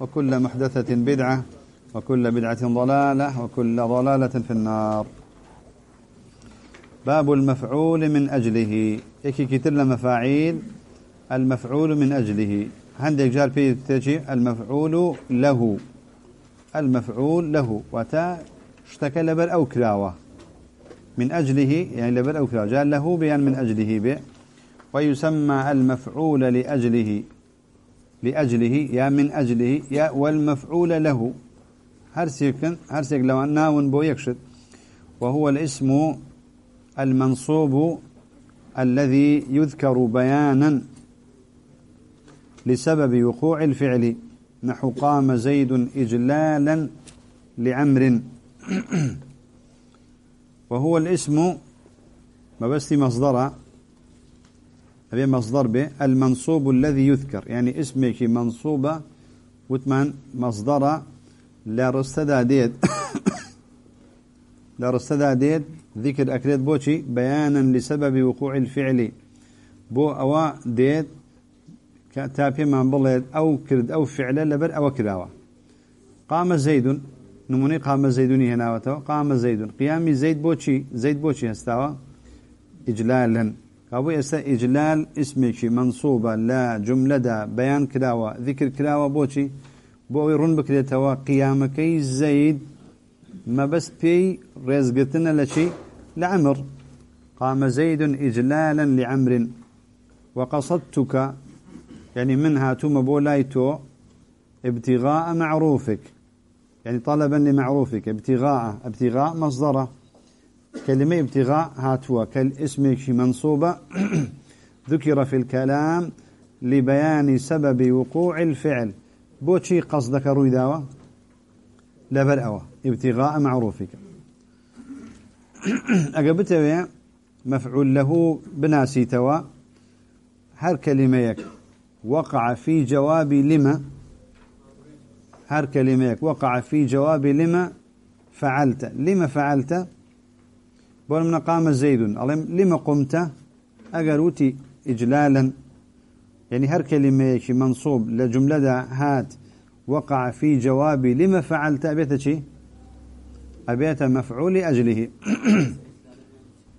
وكل محدثة بدعة وكل بدعة ضلالة وكل ضلالة في النار. باب المفعول من أجله. يكي كتر مفاعيل المفعول من أجله. عندك جار في تجي المفعول له. المفعول له. وتا اشتكى لبر أو كراوة. من أجله يعني لبر أو كراوة. جاء له بيان من أجله به ويسمى المفعول لأجله. لأجله يا من أجله يا والمفعول له. هرسيكن هرسيك لو ناون بو يكشد. وهو الاسم المنصوب الذي يذكر بيانا لسبب وقوع الفعل. نحو قام زيد إجلالا لعمر. وهو الاسم ما بس مصدره أبي مصدر به المنصوب الذي يذكر. يعني اسمك منصوبة وثمان مصدر لا رستدا ديد لا ديد ذكر أكريد بوشي بيانا لسبب وقوع الفعل. بو أوا ديد تابي من بلد أو كرد أو فعل لبر أو كراوة. قام زيد نموني قام زيدني هنا قام زيد. قيامي زيد بوشي زيد بوشي هستاوا إجلالا. كابو يسا إجلال اسمك منصوبة لا جملة دا بيان كراوة ذكر كراوة بوشي بو يرون بكريتوا قيامكي زيد ما بس بي رزقتنا لشي لعمر قام زيد إجلالا لعمر وقصدتك يعني منها توم بولايتو ابتغاء معروفك يعني طلبا لمعروفك ابتغاء ابتغاء مصدره كلمة ابتغاء هاتوا. كالاسم منصوبة. ذكر في الكلام لبيان سبب وقوع الفعل. بوشي قصدك روي داوة؟ لبر أوى. ابتغاء معروفك. أقبته مفعول له بناسي توا. هر كلمة وقع في جواب لما؟ هر كلمة وقع في جواب لما فعلت؟ لما فعلت؟ بول من قام زيد لما قمت أقروتي إجلالا يعني هر كلمة منصوب لجملة هات وقع في جواب لما فعلت أبيت شيء أبيت مفعول لأجله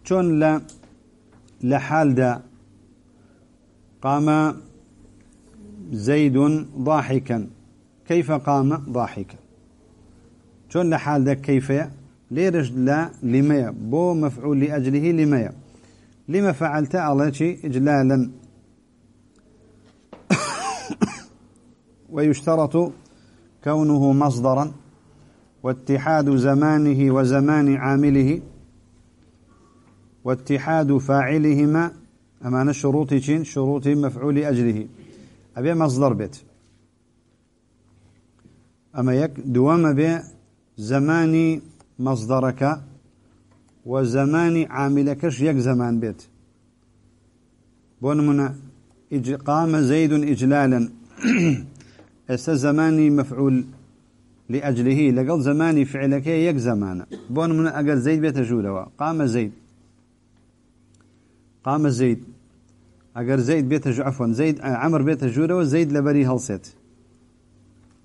شون لا لحال دا قام زيد ضاحكا كيف قام ضاحكا شون لحال دا كيف ليرج لا لما بو مفعول لأجله لما لما فعلت شيء إجلالا. ويشترط كونه مصدرا. واتحاد زمانه وزمان عامله. واتحاد فاعلهما. أمان الشروط شين؟ شروط مفعول أجله أبي مصدر بيت. أما يك دوام بي زماني مصدرك وزمان عاملكش يك زمان بيت بون من قام زيد إجلالا. اس زماني مفعول لأجله لقل زماني فعلك يك زمان بون من أقل زيد بيت جولوا قام زيد قام زيد أقل زيد بيت عفوا زيد عمر بيت جولوا زيد لبري هلسيت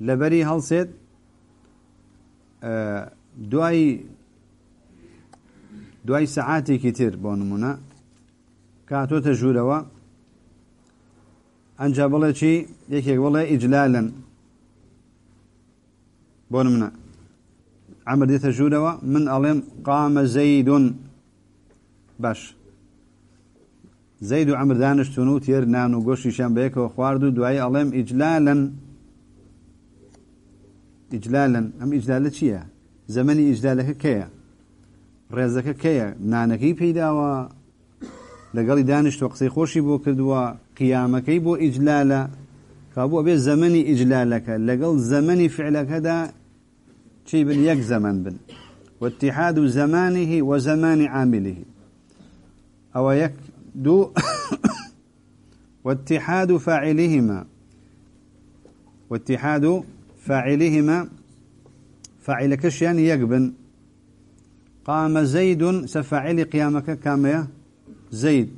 لبري هلسيت آه دوای دوای سعاتێکی تر بۆ نمونە. کاتۆتە ژوورەوە. ئەنج بڵێ چی؟ یەکێک بڵێ ئیجلالن. بۆ نمونە. عمر دێتە ژوورەوە. من ئەڵێم قامە زەیدون. باش. زەید و عمر دانیشتون و تێر نان و گۆشتیشان بەیەکەوە خوارد و دوایی ئەڵێم ئیجلالن. ئیجلالن. ئەم ئیجلالە چییە؟ زمنی ئیجدالەکە کەیە؟ ڕێزەکە کەیە؟ نانەکەی پێداوە لەگەڵی دانیشتوە قسەی خۆشی بۆ کردووە قیامەکەی بۆ ئیجلالە؟ بي زمني إجلالك لقل زمني فعلك هذا شيء بن؟ يك زمن بن. واتحاد زمانه وزمان عامله أو يك دو واتحاد فاعلهما واتحاد فاعلهما فاعل كشيان يقبن قام زيد سفاعل قيامك كامية زيد.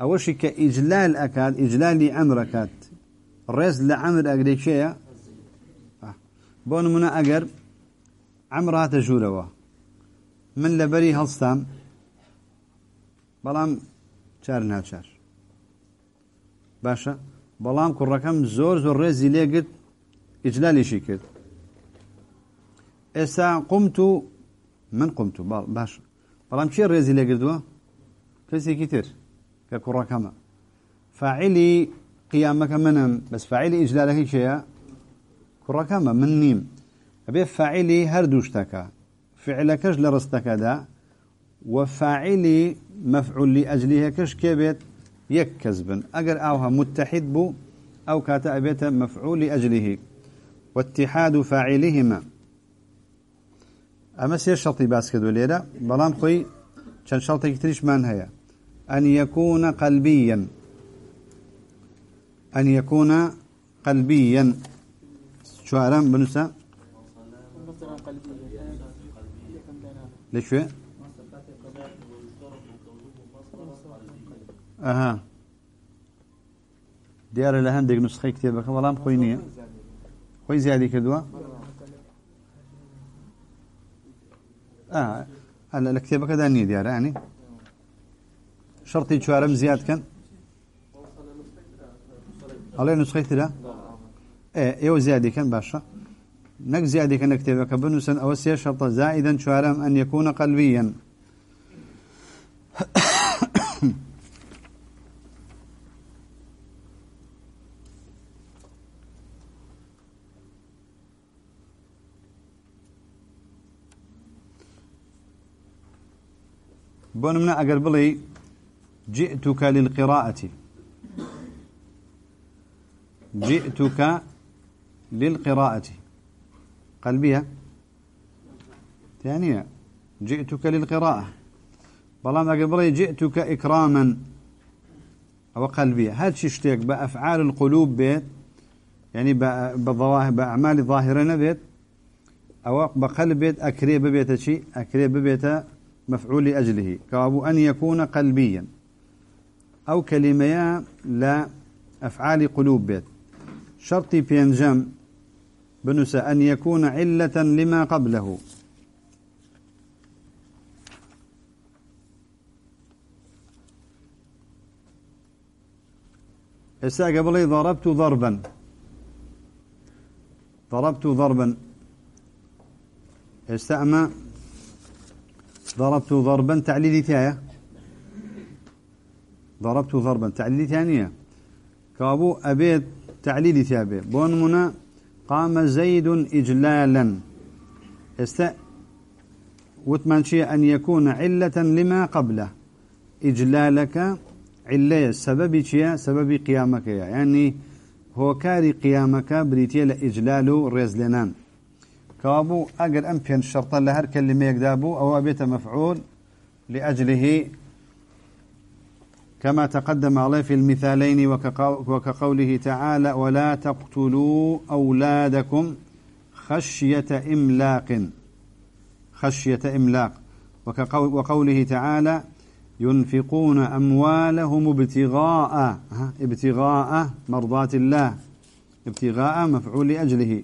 أوشي كإجلال أكاد إجلال أمركات رز لعمر أقريك شيء آه. بون منا أقر عمرها تجوروا من لبري هلستام بلام چار ناچار باشا بلام كركم زور زور رزي ليقت إجلالي شكت إسا قمت من قمت؟ باشا بلام شي رزي ليقردوا كسي كتير ككركم فاعلي قيامك منم. بس فاعلي إجلالك شيء كركم من نيم أبي فاعلي هردوشتك فعلكش لرستك دا وفاعلي مفعول لأجله كش كبت كذبا أجر أوها متحد بو أو كاتا أبيت مفعول لأجله واتحاد فاعلهما أما سير شرطي باس كدو ليلة بلام خوي كان شرطي كتريش من هيا أن يكون قلبيا أن يكون قلبيا شو أرام بنسى ليش أها ديار لهندق نسخة كتابك والله خوي نية خوي زيادة كدوا آه. هلا الكتابة كذا نية ديار يعني شرطي شوارم زياد كان. الله نسخة لا إيه ايو زيادة كان باشا. نك زيادة كان كتابك بنوسا أو سير شرط زائدا شوارم أن يكون قلبيا. بون من أقر بلي جئتك للقراءة. جئتك للقراءة. قلبية ثانية جئتك للقراءة. بلام أقر بلي جئتك إكراما. أو قلبية هل شيشتك بأفعال القلوب بيت؟ يعني بظواهر بأعمال ظاهرة بيت؟ أو بقلب بيت أكريب بيت شيء؟ أكريب بيت مفعول لأجله كابو أن يكون قلبيا. أو كلمة لا أفعال قلوب بيت. شرطي بينجم بنس أن يكون علة لما قبله. إسا قبلي ضربت ضربا. ضربت ضربا. استأمى ضربت ضربا تعليلي ثايا ضربت ضربا تعليلي ثانية. كابو أبيت تعليلي ثابي بون منا قام زيد إجلالا. است وتمنشي أن يكون علة لما قبله. إجلالك علة سبب شيء سبب قيامك. يعني هو كاري قيامك بريتيا لإجلال رزلنان. كابو أجر أم بين شرطا لهر كلمة يقدابو أو أبيت مفعول لأجله. كما تقدم عليه في المثالين وكقوله تعالى ولا تقتلوا أولادكم خشية إملاق. خشية إملاق. وقوله تعالى ينفقون أموالهم ابتغاء ابتغاء مرضات الله ابتغاء مفعول لأجله.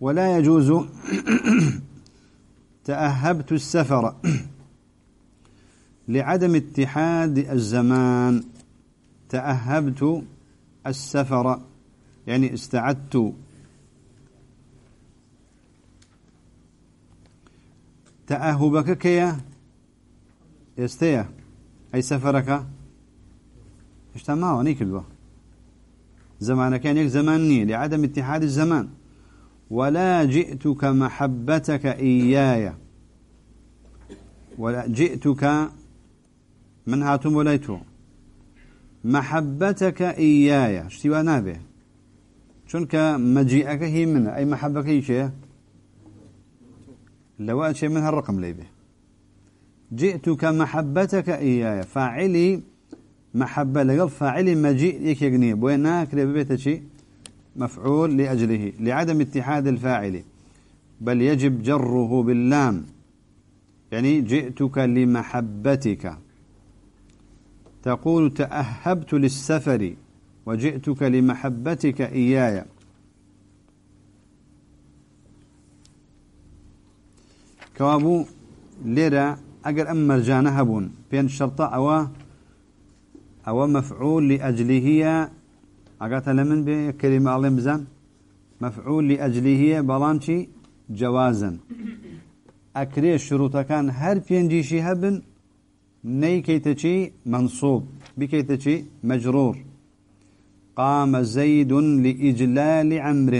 ولا يجوز تأهبت السفر لعدم اتحاد الزمان. تأهبت السفر يعني استعدت. تأهبك كيا؟ يستيا. أي سفرك؟ اشتما ونيك الوا زمانك يعني زماني لعدم اتحاد الزمان. ولا جئتك محبتك إياي. ولا جئتك من هاتم وليتو. محبتك إياي. اشتوى نابه چونك مجيئك هي من أي محبك هي شيء؟ لو شيء منها الرقم لي به. جئتك محبتك إياي. فاعلي محبة لقل فاعلي مجيء يك يقني بوين ببيت شيء؟ مفعول لأجله لعدم اتحاد الفاعل. بل يجب جره باللام. يعني جئتك لمحبتك. تقول تأهبت للسفر وجئتك لمحبتك إياي. كوابو ليرة أجر أم مرجانة هبون. بين شرطة أو أو مفعول لأجله ئەگاتە لە من بێ کەریمە ئاڵێ بزان. مەفعول لی ئەجلی هەیە بەڵامچی جەوازن. ئەکرێ شروتەکان هەر پێنجیشی هەبن نەیکەیتە چی؟ منسوب بکەیتە چی؟ مەجرور. قام زيد لإجلال عمر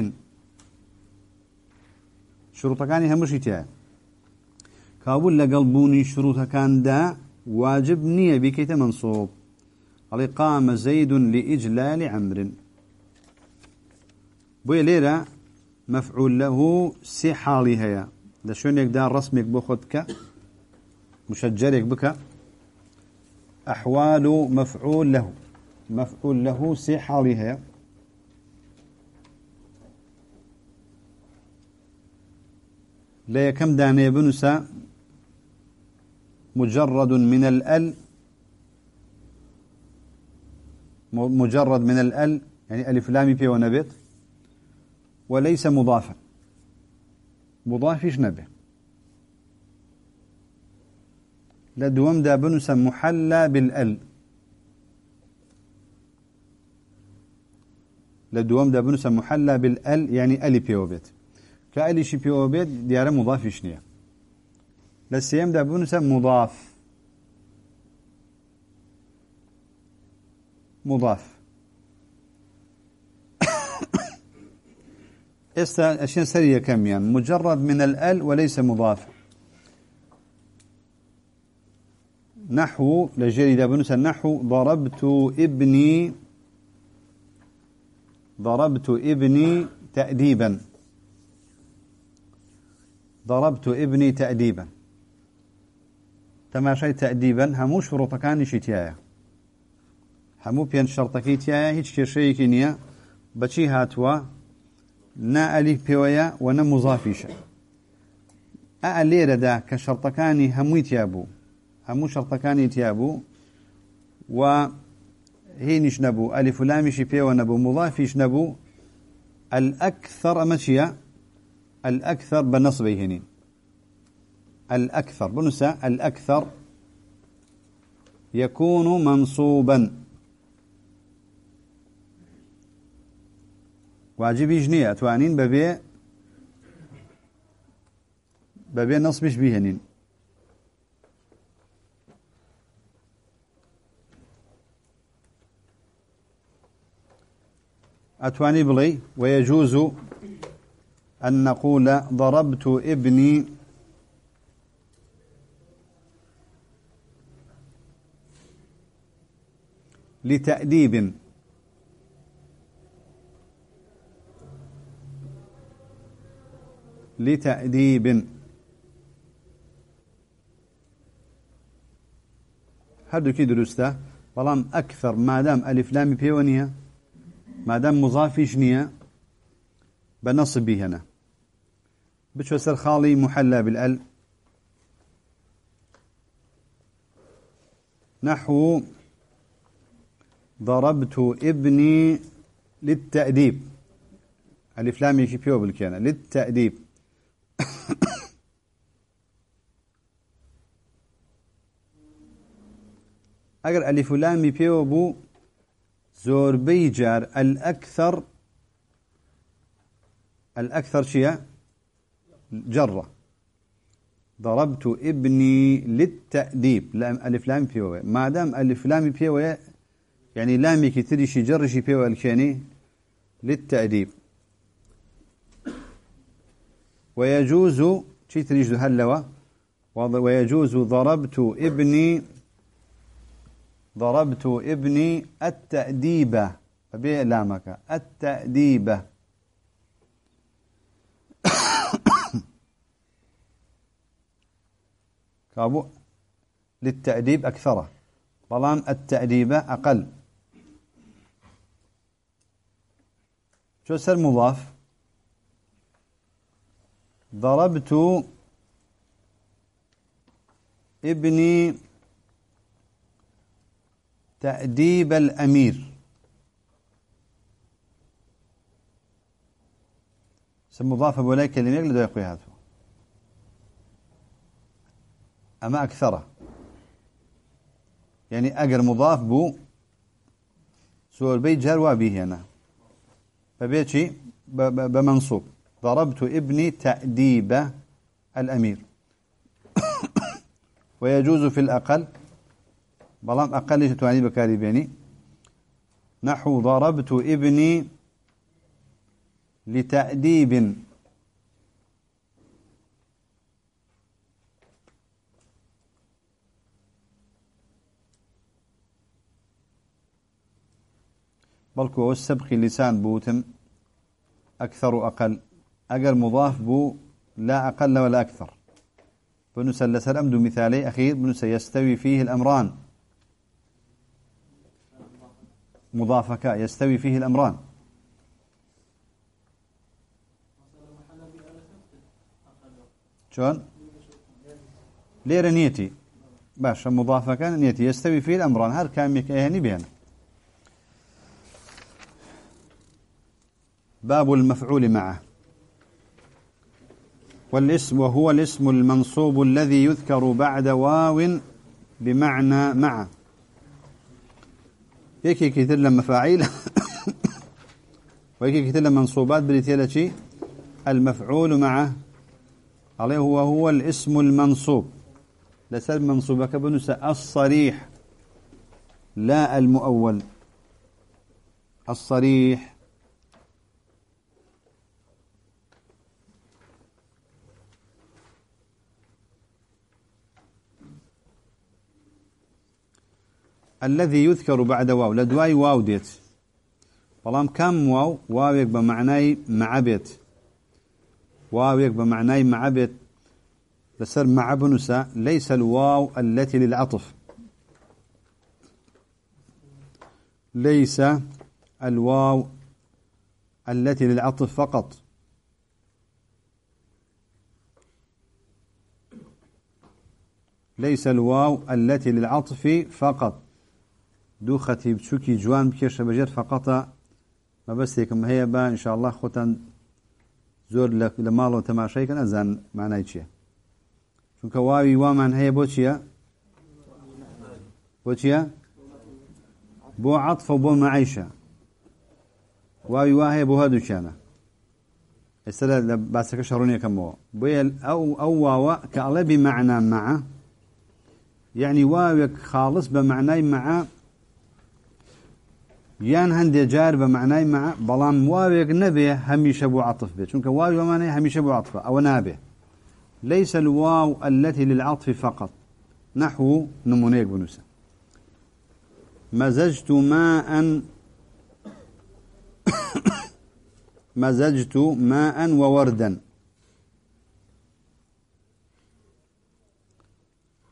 شروطەکانی هەمشی تێ کابول لەگەڵ بوونی شروطەکاندا واجب نییە بیکەیتە منسوب علي قام زيد لإجلال عمر بوي ليرة مفعول له سي حالي هيا. ده شون يقدر رسمك بخدك مشجرك بك؟ أحوال مفعول له. مفعول له سي حالي هيا. لا كم داني بنسا؟ مجرد من الأل مجرد من الأل يعني ألف لامي في ونبت وليس مضافا. مضاف إيش نبه؟ لدوم دا بنس محلى بالأل. لدوم دا بنس محلى بالأل يعني ألي بيوبيت كألي شي بيوبيت ديار مضاف إشنية لسيم دا بنس مضاف. مضاف. إستا اشياء سرية يعني؟ مجرد من الأل وليس مضاف. نحو لجري إذا بنسى النحو ضربت ابني ضربت ابني تأديبا. ضربت ابني تأديبا. تماشي تأديبا همو شروط كان شتيايا. همو بين شرطكي تيايا هيك كشيء نيا بچي هاتوا نا أليف بيويا ونا مضافيشا أألير دا كشرطكاني همو تيابو همو شرطكاني تيابو و هينش نبو ألف لامش بيو نبو مضافيش نبو الأكثر مشيا الأكثر بنصبي هنين الأكثر بنسى الأكثر يكون منصوبا. واجبي جنية توانين ببي ببي نصبش بيهنين أتواني بلي ويجوز أن نقول ضربت ابني لتأديب. لتأديب. درسته؟ بلام أكثر. ما دام ألف لام بيونية ما دام مضافيش نية بنصب به هنا. بتشوسر خالي محلى بالأل. نحو ضربت ابني للتأديب. ألف لام يكي بيو للتأديب. اگر ألف لام بيو بو زور بيجار الأكثر شيء جرة. ضربت ابني للتأديب. لام ألف لام بيو. ما دام ألف لام بيو يعني لامي كتري شي جر شي بيو الكيني للتأديب. ويجوز تشيت هلوا ويجوز ضربت ابني ضربت ابني التأديب. فبيه لامك. التأديب. كابو للتأديب أكثر. بلان التأديب أقل. شو سر مضاف؟ ضربت ابني تأديب الأمير. سم مضاف أبو لي كلمة لدو يقوي هذا أما أكثره يعني أجر مضاف بو سور بيت جار وابيه هنا فبيتشي بمنصوب. ضربت ابني تأديب الأمير. ويجوز في الأقل بلام أقل تواني بكاري بيني نحو ضربت ابني لتأديب. بلكو السبق لسان بوتم أكثر أقل. أقل مضاف بو لا أقل ولا أكثر. بنسلس الأمد مثالي أخير بنس يستوي فيه الأمران. مضافك يستوي فيه الأمران. شون لير نيتي. باشا مضافك نيتي. يستوي فيه الأمران. هل كان مكيهني بينا باب المفعول معه. والاسم وهو الاسم المنصوب الذي يذكر بعد واو بمعنى مع. يكي كثير لما فاعيل. ويكي كثير لما منصوبات بريتيلا المفعول معه عليه هو هو الاسم المنصوب. لسبب منصوبك بنس الصريح لا المؤول. الصريح. الذي يذكر بعد واو. لدواي واو ديت. بلام كم واو؟ واو بمعناي مع بيت واو بمعناي مع بيت لسر مع بنسا ليس الواو التي للعطف ليس الواو التي للعطف فقط. ليس الواو التي للعطف فقط. دو خطيب شوكي جوان بكيش بجر فقط ما بس هيك هي با ان شاء الله خوتن زور لمال وتماشي كان ازان معناه چیه چونکە واوی وامان هەیە بۆ چییە؟ بۆ چییە؟ بۆ عطف بۆ معیشە. واوی وا هەیە بۆ هەردووچیانە ئێستا لە باسەکە شەڕونیەکەمەوە بۆیە ئەو ئەو واوە کە ئەڵێ بمعنى مع يعني واوێک خالص بمعنى مع يان هندي جار بمعنى مع بلان واويك نبي هميشه بو عطف به چونك واو ومعنى هميشه بو عطف أو نابه ليس الواو التي للعطف فقط. نحو نمونيك بنوسا مزجت ماء مزجت ماء ووردا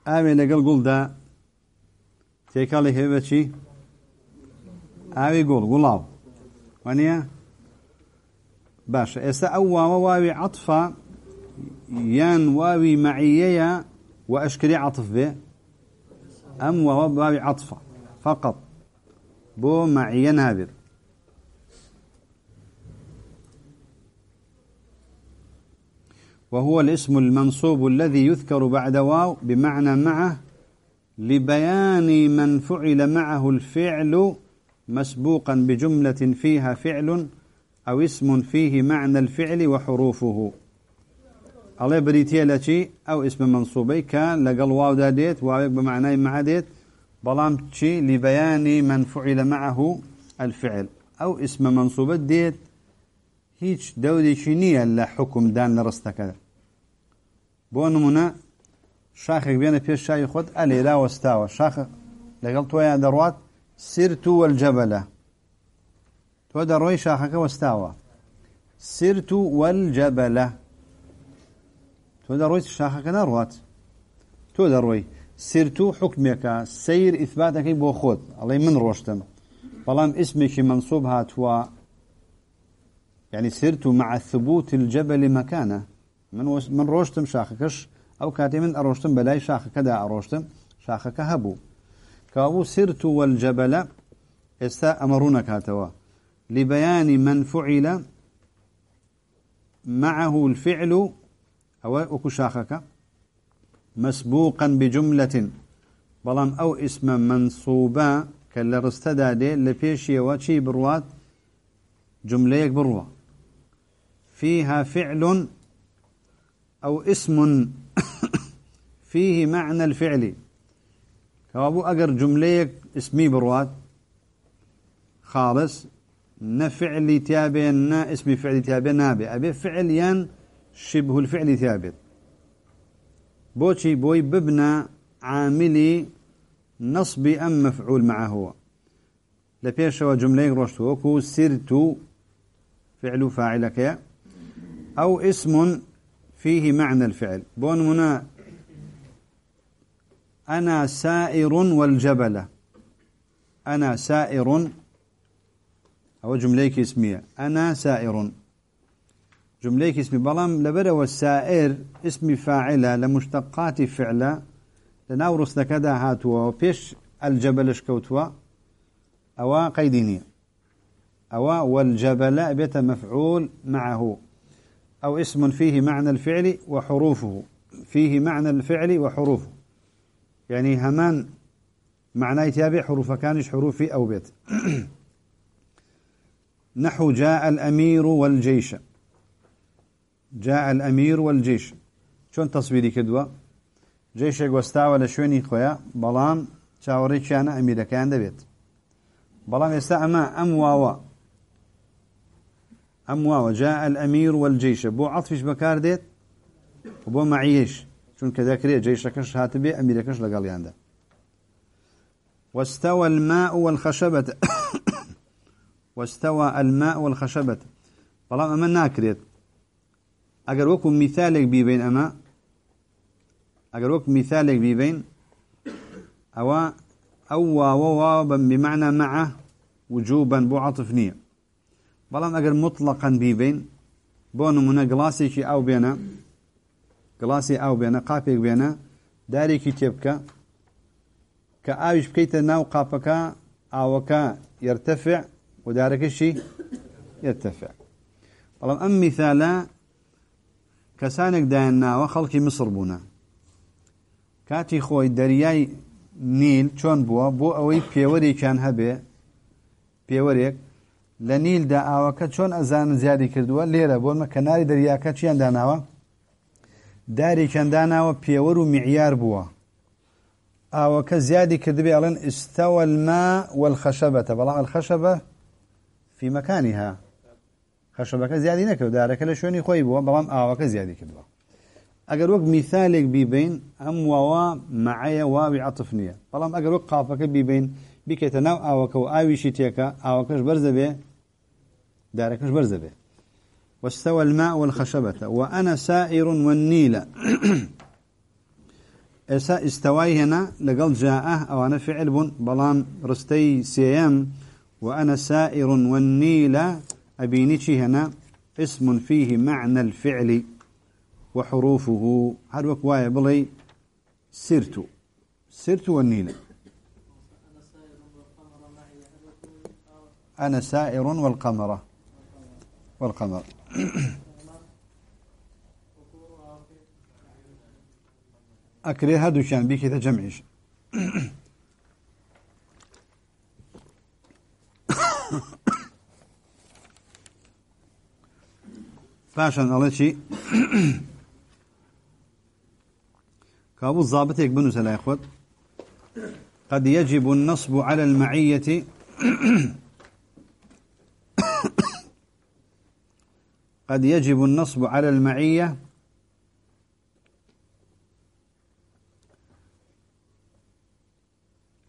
آمي لقل قل دا تيكالي هبتشي ئاوی گوڵ گوڵاو وانە باشە ئێستا ئەو واوە واوی عطفە یان واوی معیەیە و ئەشکری عطف بێ ئەم واوە واوی عطفە فقط. بۆ معیە نابێت وهو الاسم المنصوب الذي يذكر بعد واو بمعنى معه لبيان من فعل معه الفعل مسبوقا بجملة فيها فعل أو اسم فيه معنى الفعل وحروفه. الله بريتيا لشي أو اسم منصوبي. كان لقل واو داديت واو بمعنى مع ديت. بلام شي لبيان من فعل معه الفعل. أو اسم منصوب ديت. هيج دودي شنية لا حكم دان لرستك. بو نمونا شاخك بينا في الشاي خد ألي لا واستاوى شاخ لقل تويا دروات. سرت والجبل تودا روي شاخك واستاوى. سرت والجبل تودا روي شاخك نروات تو دروي سرتو حكمك. سير إثباتك بو خود. الله من روشتم بلام اسمك منصوب هاتوا. يعني سرت مع ثبوت الجبل مكانه. من من روشتم شاخكش. أو كاتي من أروشتم بلاي شاخ كذا أروشتم شاخك هبو. كابو سرت والجبل استا أمرونك هاتوا. لبيان من فعل معه الفعل أو أكو شاخك مسبوقا بجملة. بلام أو اسم منصوبا كلا رستدا دي لبيشي وشي بروات جملة بروات فيها فعل أو اسم فيه معنى الفعل. كوابو أجر جملة اسمي بروات خالص. نفعل تابع نا اسم فعل تابع نابع أبي فعل ين شبه الفعل تابع بوشي بوي ببنى عاملي نصب أم مفعول معه. هو لبيش جملة رشتوكو سرت فعل فاعلك. أو اسم فيه معنى الفعل. بون منا أنا سائر والجبل. أنا سائر. أو جمليك اسمية أنا سائر. جمليك اسمي. بلام لبدا والسائر اسم فاعلة لمشتقات فعلة لنورس لكذا هاتوا. وبيش الجبل شكوتوا. أو قيدينية أو والجبل بيت مفعول معه. أو اسم فيه معنى الفعل وحروفه. فيه معنى الفعل وحروفه. يعني همان معنى يتابع حروف كانش حروفي أو بيت. نحو جاء الأمير والجيش. جاء الأمير والجيش. شون تصويري كدوة؟ جيشك وستاوى لشويني خويا بلام شاوري كان أمير كان دبيت. بلام يستا أما أم واوا. أم واوا. جاء الأمير والجيش. بو عطفش بكار ديت؟ وبو معيش. شون كذاكري جيشكش هاتبي أميركش لقال يانده واستوى الماء والخشبة واستوى الماء والخشبة بلام أما ناكريت أجر وكم مثالك بيبين أما أجر وكم مثالك بيبين أو أو واو بمعنى مع وجوبا بو عطفنية بلام أجر مطلقا بيبين قلاسي كي أو بينا گڵاسی ئاو بێنە قاپێک بێنە دارێکی تێبکە کە ئاویش بکەیتە ناو قاپەکە ئاوەکە یرتەفع و دارەکەشی یرتەفع بەڵام ئەم میثالە کەسانێک دایانناوە خەڵکی مصر بوونە. کاتی خۆی دەریای نیل چۆن بووە؟ بۆ ئەوەی پێوەێکیان هەبێ پێوەرێک لە نیلدا ئاوەکە چۆن ئەزانن زیادی کردووە؟ لێرە بۆنمە کەناری دەریاکە چیان داناوە؟ دارێکیان داناوە پێوەر و میعیار بووە. ئاوەکە زیادی کردبێ ئەڵێن ئستەوە الماء والخەشەبەتە بەڵام الخەشەبە في مكانها خشبەکە زیادی نەکرد دارەکە لە شوێنی خۆی بووە بەڵام ئاوەکە زیادی کردووە. ئەگەر وەک میثالێک بیبین ئەم واوە معەیە واوی عەتف نییە. بەڵام ئەگەر وەک قافەکە بیبین بیکێتە ناو ئاوەکە و ئاویشی تێکە ئاوەکەش بەرزە بێ دارەکەش بەرزە بێ. واستوى الماء والخشبة. وأنا سائر والنيل. إسا استواي هنا لقل جاءه أو أنا فعل بن بلام رستي سيام. وأنا سائر والنيل. أبينيشي هنا اسم فيه معنى الفعل وحروفه. هل وكوايا بلي؟ سرت. سرت والنيل. أنا سائر والقمر. والقمر. أكري هدو شان بيك تجمعش. پاشان ئەڵێ كابو الضابط يقبل سلا خود قد يجب النصب على المعية. قد يجب النصب على المعية.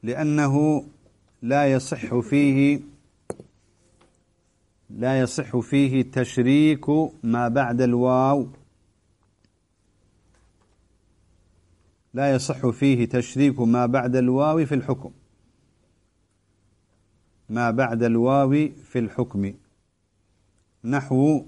لأنه لا يصح فيه لا يصح فيه تشريك ما بعد الواو. لا يصح فيه تشريك ما بعد الواو في الحكم. ما بعد الواو في الحكم. نحو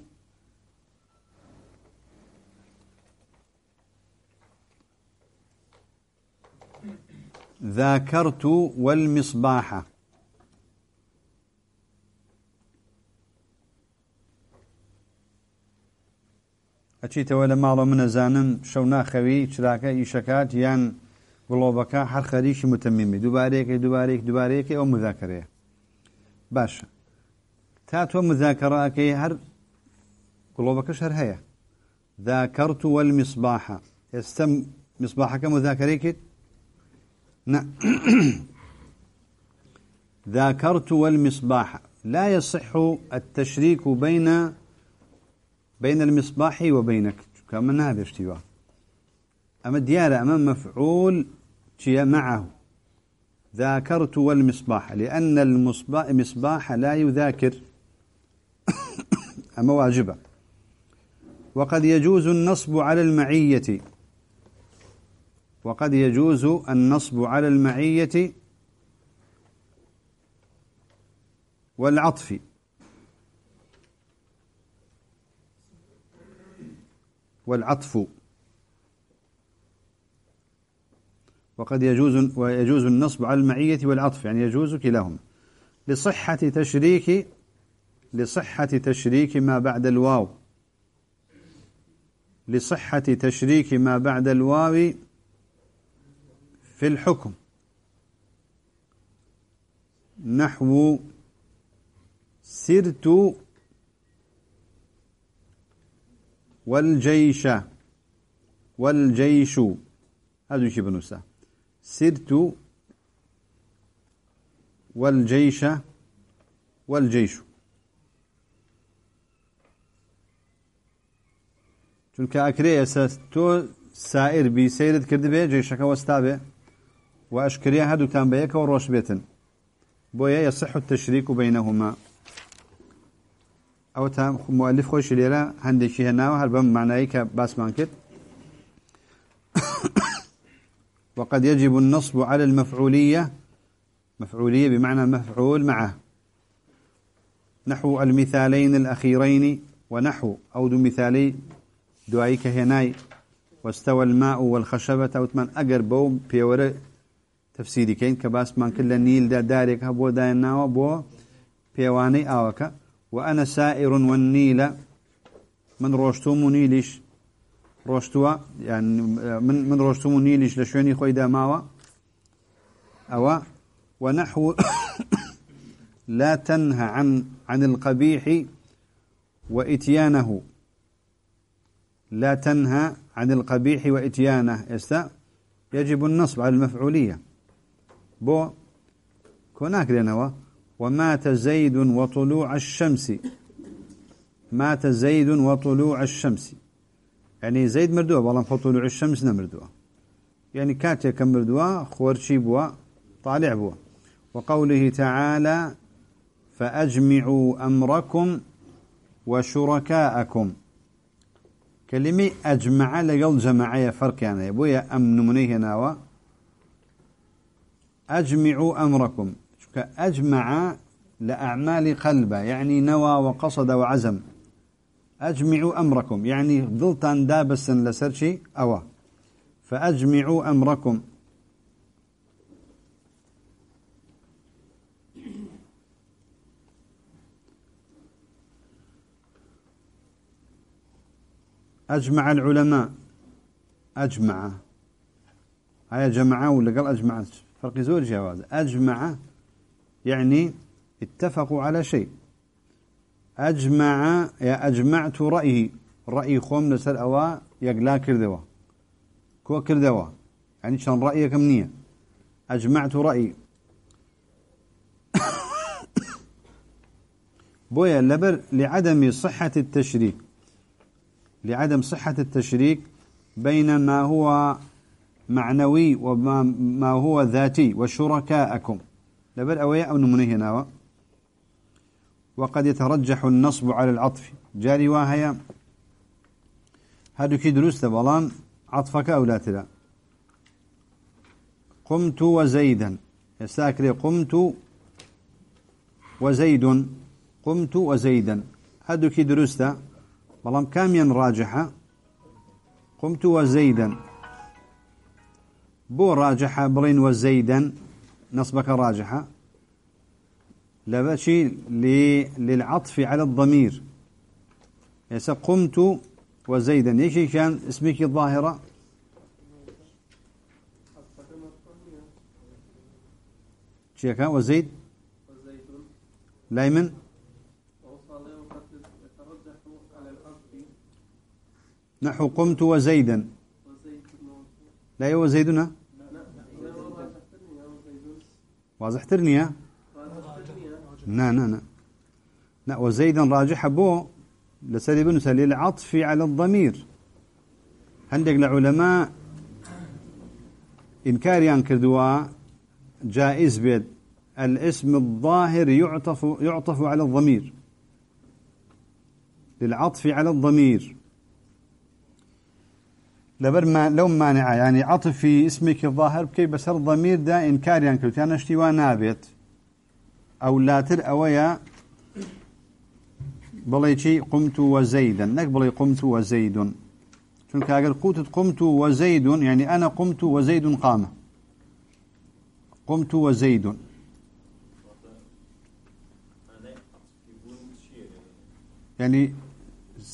ذاكرت والمصباح. ئەچیتەوە لە ماڵە منەزانم شەو ناخەوی چراکە ئیشەکات یان گڵۆبەکە هەر خەریکی متەمیمی دووبارێکی دووبارێک دووبارەیەکی ئەو مذاکرەیە باشە تا تۆ مذاکەڕاکەی هەر گڵۆبەکەش هەر هەیە ذاكرت والمصباح. استم مصباحك مذاكريك؟ لا ذاكرت والمصباح. لا يصح التشريك بين بين المصباح وبينك. كما هذا اشتباه. أما ديارة أمام مفعول معه. ذاكرت والمصباح. لأن المصباح لا يذاكر. أما واجبة. وقد يجوز النصب على المعية. وقد يجوز النصب على المعية والعطف. والعطف. وقد يجوز ويجوز النصب على المعية والعطف يعني يجوز كلاهما. لصحة تشريك لصحة تشريك ما بعد الواو. لصحة تشريك ما بعد الواو في الحكم. نحو سرت والجيش والجيش. هذا شيء بنوسه سرت والجيش والجيش. چونکە ئەکرێ ئێستا تۆ سائر بی سیرت کرد بێ جێشەکە و ئەشکریا هەردووتان بە یەکەوە ڕۆژ بێتن بۆیە يصح التشريك بينهما. ئەو تا مؤلف خۆشی لێرە هەندێکی هێناوە هەر بەم معنایی کە باسمان کرد وقد يجب النصب على المفعولية. مفعولية بمعنى مفعول معه. نحو المثالين الأخيرين ونحو أو دو مثالي دعائك هناي. واستوى الماء والخشبة وثمان أجر بو بيورة تفسيري كين كباس من كل نيل دا دارك هبو داينا وبو بيواني آوكا. وأنا سائر والنيل من روشتو منيلش روشتوا يعني من من روشتو منيلش لشوني خوي داماوا أو ونحو لا تنهى عن عن القبيح وإتيانه. لا تنهى عن القبيح وإتيانه. يجب النصب على المفعولية. بو كوناك لنوا ومات زيد وطلوع الشمس. مات زيد وطلوع الشمس. يعني زيد مردوه والله فطلوع الشمس نمردوه يعني كاتيا كم مردوه خورشي بوا طالع بوا وقوله تعالى فأجمعوا أمركم وشركاءكم. كلمة أجمع لقل جماعية فرق يعني يبويا أم نمنيه ناوى أجمعوا أمركم. أجمع لأعمال قلبه يعني نوى وقصد وعزم. أجمعوا أمركم يعني ظلتان دابسا لسرشي أوا فأجمعوا أمركم. أجمع العلماء. أجمع. هيا ولا قال أجمع فرق زور جواز. أجمع يعني اتفقوا على شيء. أجمع يا أجمعت رأيه. رأي خوم نسل أوا يقلا كردوا. كو كردوا. يعني شان رأيك منية أجمعت رأيي بويا لبر لعدم صحة التشريك. لعدم صحة التشريك بين ما هو معنوي وما ما هو ذاتي وشركاءكم. لبل أويا أو نمنه وقد يترجح النصب على العطف. جاري واهيا. هذا كي دروس بلان عطفك أو لا تلا. قمت وزيدا. يستاكري قمت وزيد. قمت وزيدا. هدوك درسته بلام كاميا راجحة. قمت وزيدا. بو راجحة بلين وزيدا نصبك راجحة لبشي للعطف على الضمير. يسا قمت وزيدا. إيش كان اسمك الظاهرة؟ شيكا وزيد؟ لايمن نحو قمت وزيدا. لا هو واضح؟ ترنيا لا لا لا لا وزيدا راجح بو لسالي بن سالي العطف على الضمير. عندك العلماء إنكار كردوا جائز بيد. الاسم الظاهر يعطف يعطف على الضمير. للعطف على الضمير. لبر ما لو مانع. يعني عطف في اسمك الظاهر بكي بس الضمير ده إنكار يعني كنت أنا اشتوى نابت أو لا تر أويا. بلي شي قمت وزيدا. نك بلي قمت وزيد شنو كاقل قوت قمت وزيد يعني أنا قمت وزيد قام قمت وزيد يعني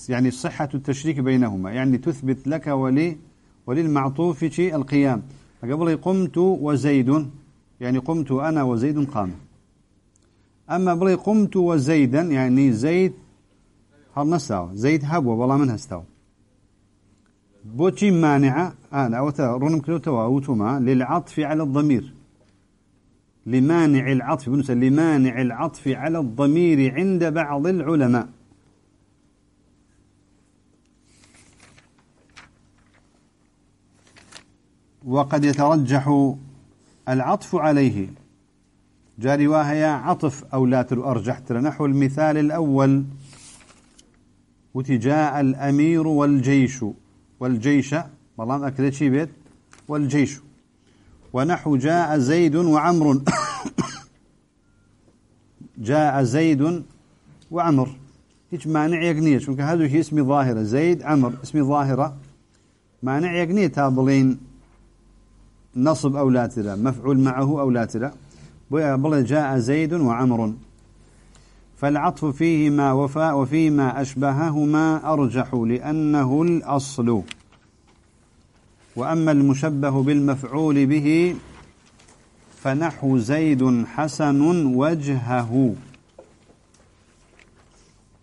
يعني صحة التشريك بينهما يعني تثبت لك ولي وللمعطوف شيء القيام. فقبل قمت وزيد يعني قمت أنا وزيد قام. أما بلي قمت وزيدا يعني زيد هل نستوى؟ زيد هب والله من هستوى. بوتي مانعة أنا أو رنم كلو أوتما للعطف على الضمير. لمانع العطف لمانع العطف على الضمير عند بعض العلماء. وقد يترجح العطف عليه. جاري واهيا عطف أو لا أرجح نحو المثال الأول. وتجاء الأمير والجيش. والجيش والله أكد شي بيت. والجيش. ونحو جاء زيد وعمر. جاء زيد وعمر. هيك مانع يقنية. شو هذا هي اسمي ظاهرة. زيد عمر. اسمي ظاهرة مانع يقنية. تابلين. نصب أو لا ترى مفعول معه أو لا ترى. بل جاء زيد وعمر. فالعطف فيهما وفاء وفيما أشبههما أرجح لأنه الأصل. وأما المشبه بالمفعول به فنحو زيد حسن وجهه.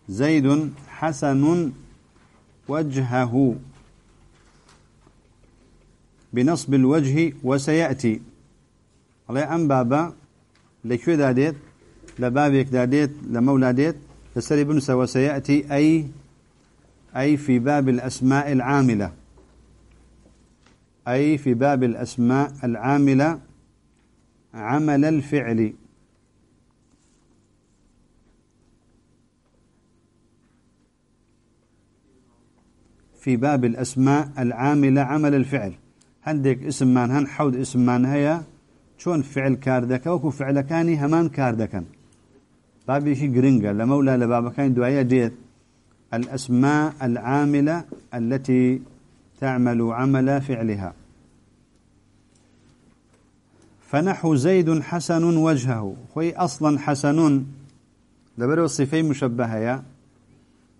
زيد حسن وجهه. بنصب الوجه وسيأتي. الله أم بابا لكي داديت لبابك داديت لمولا ديت لسري بنسى وسيأتي أي أي في باب الأسماء العاملة. أي في باب الأسماء العاملة عمل الفعل. في باب الأسماء العاملة عمل الفعل. هندك اسم من هن حود اسم من هيا شون فعل كاردك وكو فعل كاني همان كاردكن بابي شي جرينجا لمولا لبابا كان دعاية ديت الأسماء العاملة التي تعمل عمل فعلها. فنحو زيد حسن وجهه. خوي أصلا حسن لبرو صفي مشبهة يا.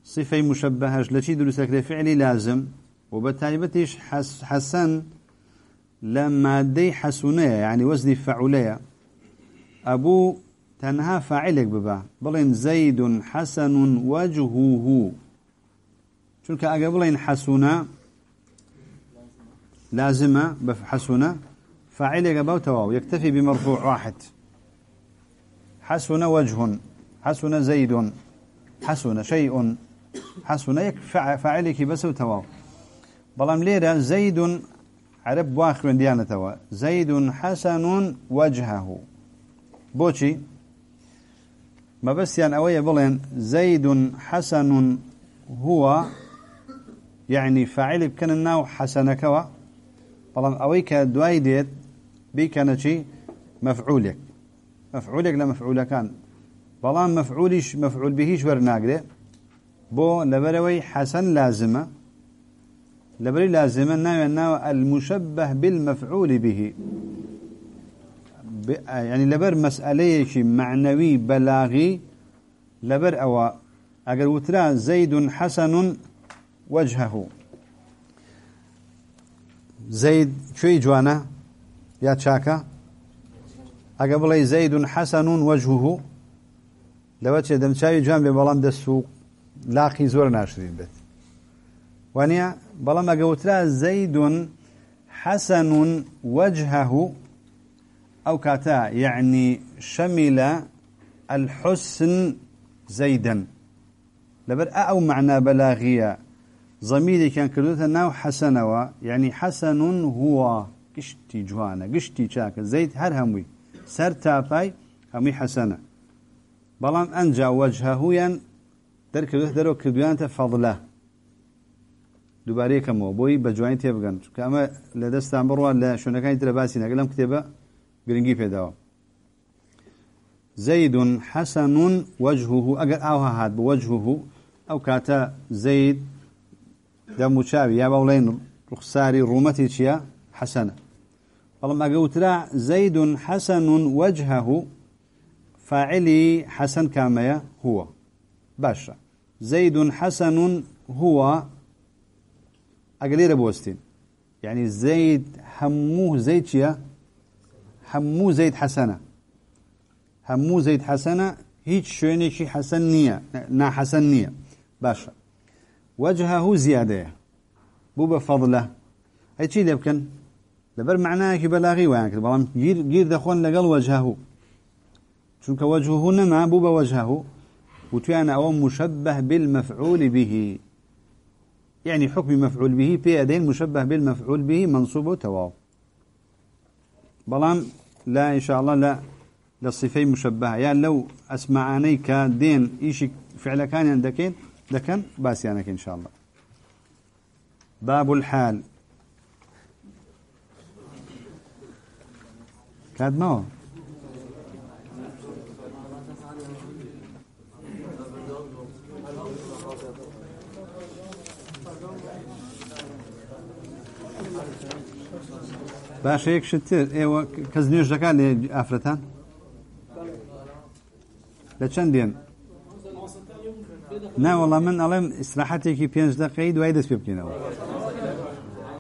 صفي مشبهة لشي دلسك فعلي لازم وبالتالي حس حسن لما دي حسنية يعني وزن فعلية أبو تنها فاعلك ببا. بلين زيد حسن وجهه. شنك أقبلين حسنا لازمة بحسنا فاعلك بو تواو. يكتفي بمرفوع واحد. حسن وجه. حسن زيد. حسن شيء. حسن يكفع فاعلك بس تواو بلام ليرة زيد عرب واخر ديانة زيد حسن وجهه بوشي ما بس يعني أوي بلين زيد حسن هو يعني فاعل كان الناو حسن كوا بلان أويك دواي ديت شي مفعولك مفعولك لا مفعول كان بلان مفعولش مفعول بهش ورناقره بو لبروي حسن لازمه لبري لازمه ناوي ناو المشبه بالمفعول به. يعني لبر مسألة شي معنوي بلاغي لبر أو أقل وترا زيد حسن وجهه. زيد شوي جوانا؟ يا تشاكا؟ أقبل زيد حسن وجهه. لو دم شاي جوان ببلام دسو لاقي زور ناشرين بيت. وانيا بلام أقوترا زيد حسن وجهه أو كاتا يعني شمل الحسن زيدا. لبر أو معنى بلاغية. ضميري كان كردوتا ناو حسنوا يعني حسن هو. قشتي جوانا قشتي شاكا زيد هر هموي. سر تاباي هموي حسنة بلان أنجا وجهه ين در كردوتا درو كردوانتا فضله. دوباره كمو بوي بجواني تيبغن كما لدستان بروا لا شونكاين ترباسي نقلم كتابه گرنگی پێداوە. زيد حسن وجهه أجر أوها هاد بوجهه أو كاتا زيد دم شاوي يا بولين رخساري رومتي تشيا حسنة والله قوتلا زيد حسن وجهه فاعلي حسن كاميا هو باشا زيد حسن هو أقلير بوستين يعني زيد هموه زيد شيا؟ همو زيد حسنة. همو زيد حسنة هيج شوينيشي حسن نية نا حسن نية. باشا. وجهه زيادة. بو بفضله. هاي چی لبكن لبر معناه بلاغي ويان كده بلام غير غير دخون لقل وجهه. چونك وجهه نما بو بوجهه. وتيانا أو مشبه بالمفعول به. يعني حكم مفعول به في أدين مشبه بالمفعول به منصوب وتواو بلام لا إن شاء الله لا للصفة مشبهة. يعني لو أسمعاني كدين إيش فعل كان عندكين لكن باسيانك إن شاء الله. باب الحال. كاد ما باشەیەک شتر. ئێوە کەس نوێژەکان لێ ئافرەتان؟ لە چەندێن ناوەڵام من ئەڵێم ئیسراحاتێکی پێنج دقی دوای دەست پێ بکەینەوە.